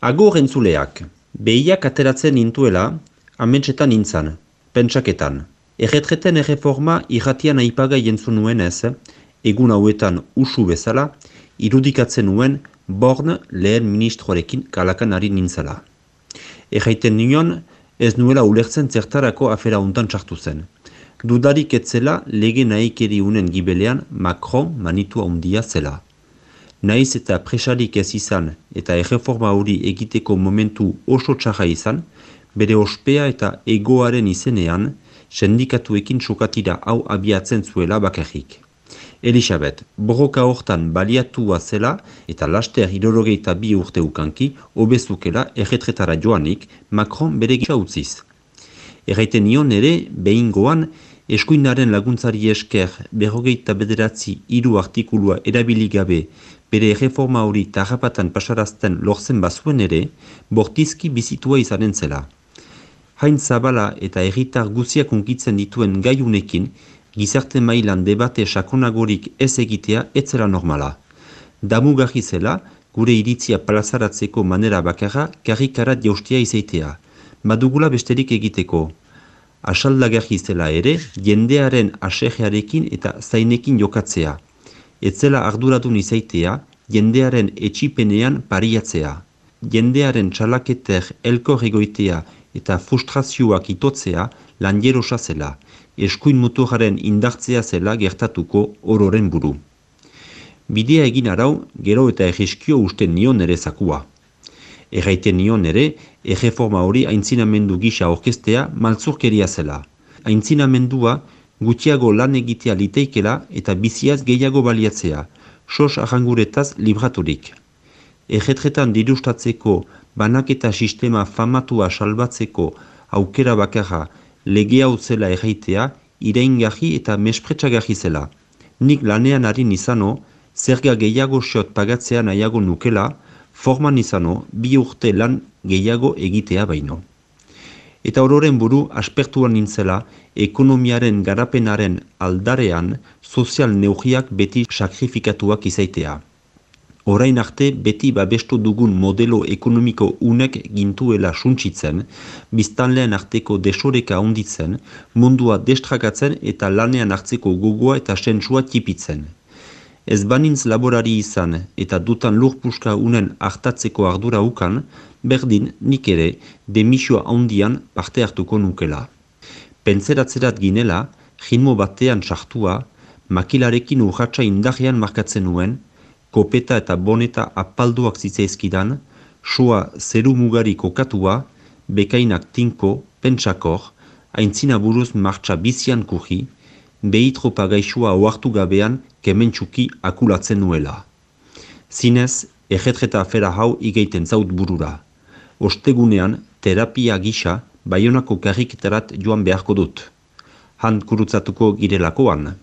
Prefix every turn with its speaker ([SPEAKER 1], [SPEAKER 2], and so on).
[SPEAKER 1] Agor entzuleak, behiak ateratzen nintuela, amentsetan nintzan, pentsaketan. Erretreten erreforma irratian aipagai jentzu nuen ez, egun hauetan usu bezala, irudikatzen nuen born lehen ministroarekin kalakan ari nintzala. Erraiten nion, ez nuela ulertzen zertarako afera untan txartu zen. Dudarik etzela lege nahikeri unen gibelean Macron manitua undia zela. Naiz eta presarik ez izan eta erreforma hori egiteko momentu oso txarra izan, bere ospea eta egoaren izenean, sendikatuekin sokatira hau abiatzen zuela bakarrik. Elisabet, borroka hortan baliatua zela eta laster irorogeita bi urte ukanki, obezukela erretretara joanik Macron bere gisa utziz. Erraiten nion ere, behin goan, eskuinaren laguntzari esker berrogeita bederatzi hiru artikulua erabiligabe bere reforma hori tarrapatan pasarazten lorzen bazuen ere, bortizki bizitua izanen zela. Hain zabala eta erritar guziak unkitzen dituen gaiunekin, gizarte mailan debate sakonagorik ez egitea etzera normala. Damugarri zela, gure iritzia plazaratzeko manera bakarra karrikarat jaustia izaitea. Madugula besterik egiteko. Asaldagarri zela ere, jendearen asegearekin eta zainekin jokatzea. Etzela arduradun izaitea, jendearen etxipenean pariatzea. Jendearen txalaketer elkor egoitea eta frustrazioak itotzea lan zela eskuin muturaren indartzea zela gertatuko ororen buru. Bidea egin arau, gero eta egizkio usten nion ere zakua. Erraiten nion ere, erreforma hori aintzinamendu gisa orkestea maltzurkeria zela. Aintzinamendua gutxiago lan egitea liteikela eta biziaz gehiago baliatzea, sos ahanguretaz libraturik. Erretretan dirustatzeko banaketa sistema famatua salbatzeko aukera bakarra lege hau zela erraitea, iraingarri eta mespretsagarri zela. Nik lanean ari nizano, zerga gehiago xot pagatzea nahiago nukela, forman izano, bi urte lan gehiago egitea baino. Eta ororen buru aspertuan nintzela, ekonomiaren garapenaren aldarean, sozial neugiak beti sakrifikatuak izaitea. Orain arte beti babestu dugun modelo ekonomiko unek gintuela suntsitzen, biztanlean arteko desoreka onditzen, mundua destrakatzen eta lanean hartzeko gogoa eta sentsua tipitzen. Ez banintz laborari izan eta dutan lurpuska unen hartatzeko ardura ukan, berdin nik ere demisioa handian parte hartuko nukela. Pentseratzerat ginela, jinmo batean sartua, makilarekin urratxa indajean markatzen nuen, kopeta eta boneta apalduak zitzaizkidan, soa zeru mugari kokatua, bekainak tinko, pentsakor, aintzina buruz martxa bizian kuhi, behitropa gaixua oartu gabean kementsuki akulatzen nuela. Zinez, erretreta afera hau igeiten zaut burura. Ostegunean, terapia gisa, baionako karriketarat joan beharko dut. Han kurutzatuko girelakoan.